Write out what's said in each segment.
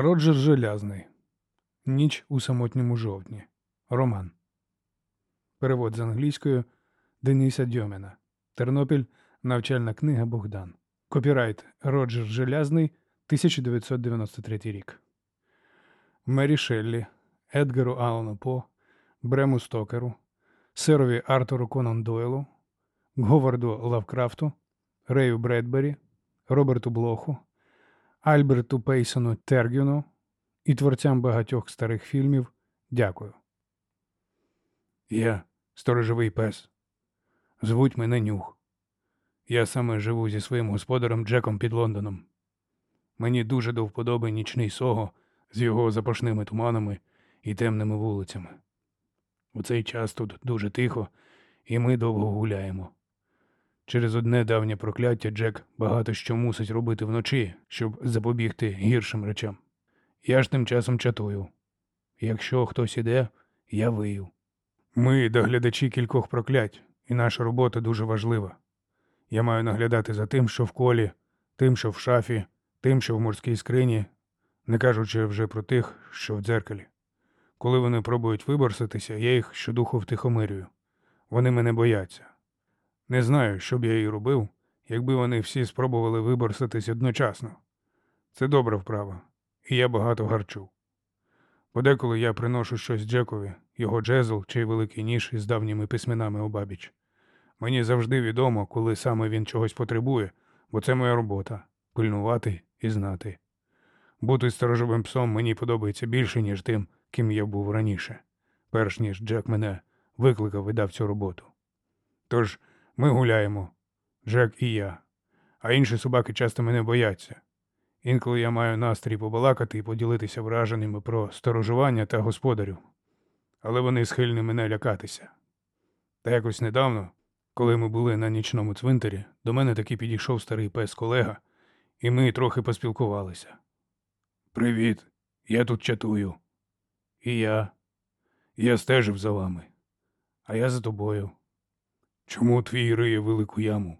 Роджер Желязни. Ніч у самотньому жовтні. Роман. Переклад з англійської Дениса Дьоміна. Тернопіль. Навчальна книга Богдан. Копірайт Роджер Желязни. 1993 рік. Мері Шеллі. Едгару Алану По. Брему Стокеру. Серові Артуру Конан Дойлу. Говарду Лавкрафту. Рею Бредбері. Роберту Блоху. Альберту Пейсону Тергюну і творцям багатьох старих фільмів дякую. Я сторожовий пес. Звуть мене Нюх. Я саме живу зі своїм господарем Джеком під Лондоном. Мені дуже до вподоби нічний сого з його запашними туманами і темними вулицями. У цей час тут дуже тихо, і ми довго гуляємо. Через одне давнє прокляття Джек багато що мусить робити вночі, щоб запобігти гіршим речам. Я ж тим часом чатую. Якщо хтось іде, я вию. Ми доглядачі кількох проклять, і наша робота дуже важлива. Я маю наглядати за тим, що в колі, тим, що в шафі, тим, що в морській скрині, не кажучи вже про тих, що в дзеркалі. Коли вони пробують виборситися, я їх щодуху втихомирюю. Вони мене бояться. Не знаю, що б я і робив, якби вони всі спробували виборситись одночасно. Це добра вправа, і я багато гарчу. Подеколи я приношу щось Джекові, його джезл чи великий ніж із давніми письменами обабіч. Мені завжди відомо, коли саме він чогось потребує, бо це моя робота пильнувати і знати. Бути сторожовим псом мені подобається більше, ніж тим, ким я був раніше, перш ніж Джек мене викликав і дав цю роботу. Тож ми гуляємо, Джек і я, а інші собаки часто мене бояться. Інколи я маю настрій побалакати і поділитися враженнями про сторожування та господарю, але вони схильні мене лякатися. Та якось недавно, коли ми були на нічному цвинтарі, до мене таки підійшов старий пес колега, і ми трохи поспілкувалися. Привіт, я тут чатую. І я. Я стежив за вами, а я за тобою. Чому твій риє велику яму?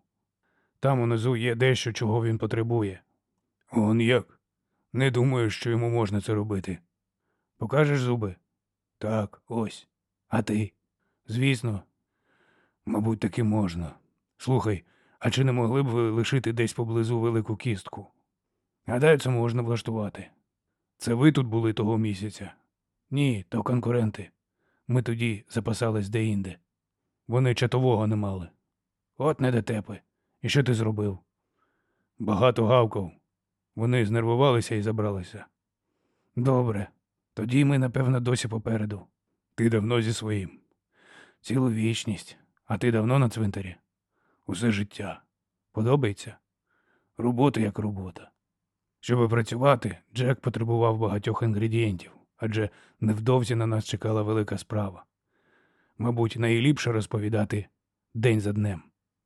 Там унизу є дещо, чого він потребує. Он як? Не думаю, що йому можна це робити. Покажеш зуби? Так, ось. А ти? Звісно. Мабуть, таки можна. Слухай, а чи не могли б ви лишити десь поблизу велику кістку? Гадаю, це можна влаштувати. Це ви тут були того місяця? Ні, то конкуренти. Ми тоді запасались деінде. Вони чатового не мали. От не дотепи. І що ти зробив? Багато гавкав. Вони знервувалися і забралися. Добре. Тоді ми, напевно, досі попереду. Ти давно зі своїм. Цілу вічність. А ти давно на цвинтарі? Усе життя. Подобається? Робота як робота. Щоб працювати, Джек потребував багатьох інгредієнтів, адже невдовзі на нас чекала велика справа. Мабуть, найліпше розповідати день за днем.